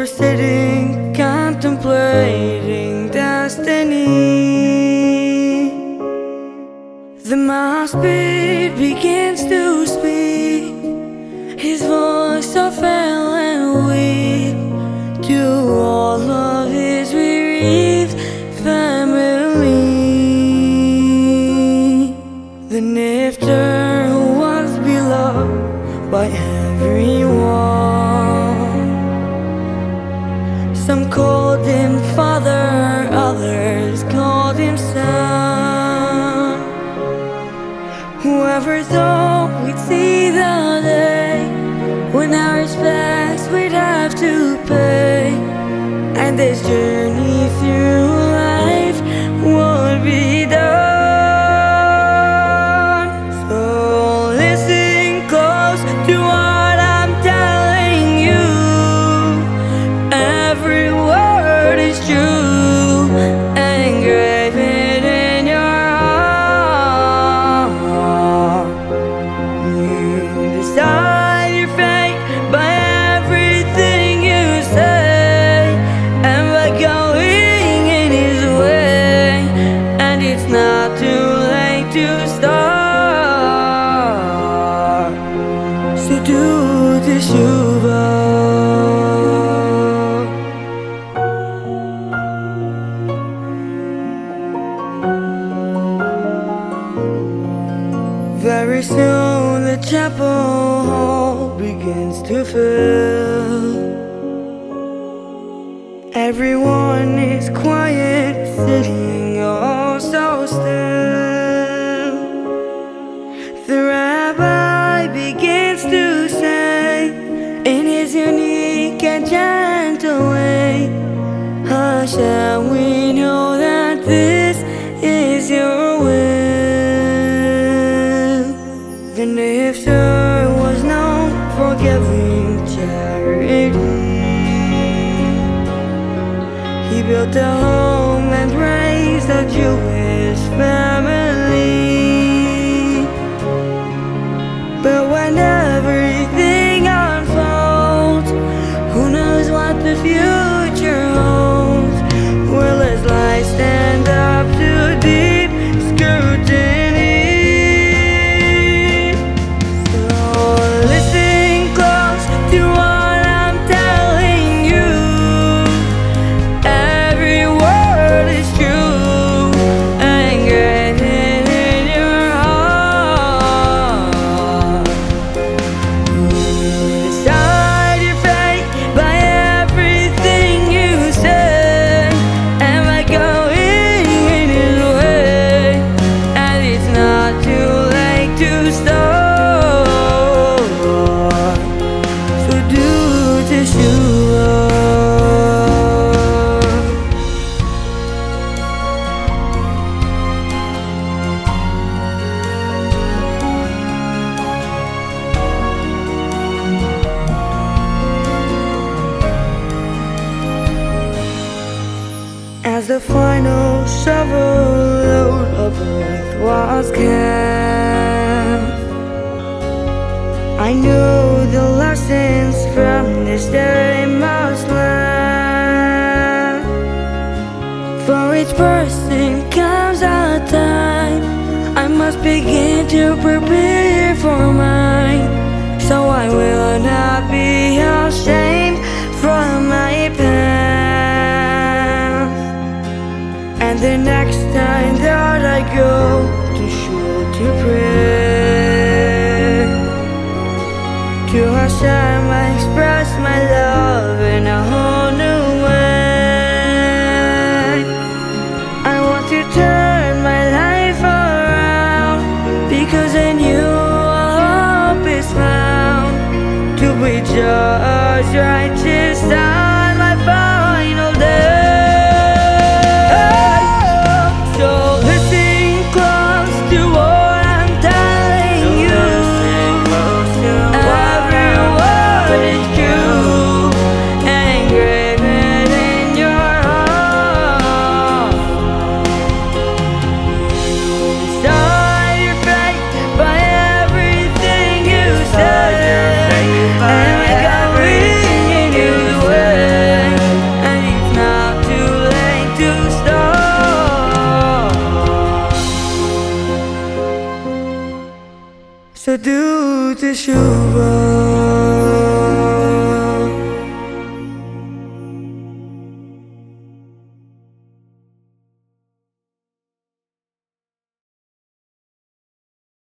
were sitting contemplating destiny. The maspid begins to speak, his voice so frail Some called him father, others called him son. Whoever thought we'd see the day when our respects we'd have to pay, and this journey The Shuva. Very soon the chapel hall begins to fill. Everyone is quiet, gentle way, Hashem, we know that this is your will. The Nifter was known for giving charity. He built a home and raised a Jewish family. The final shovel load of earth was cast, I knew the lessons from this day must last. For each person comes a time I must begin to prepare for mine. So I will not be ashamed from the next time that I go to shul to pray To Hashem I express my love in a whole new way. I want to turn my life around Because in you all hope is found. To be judged righteous Shuba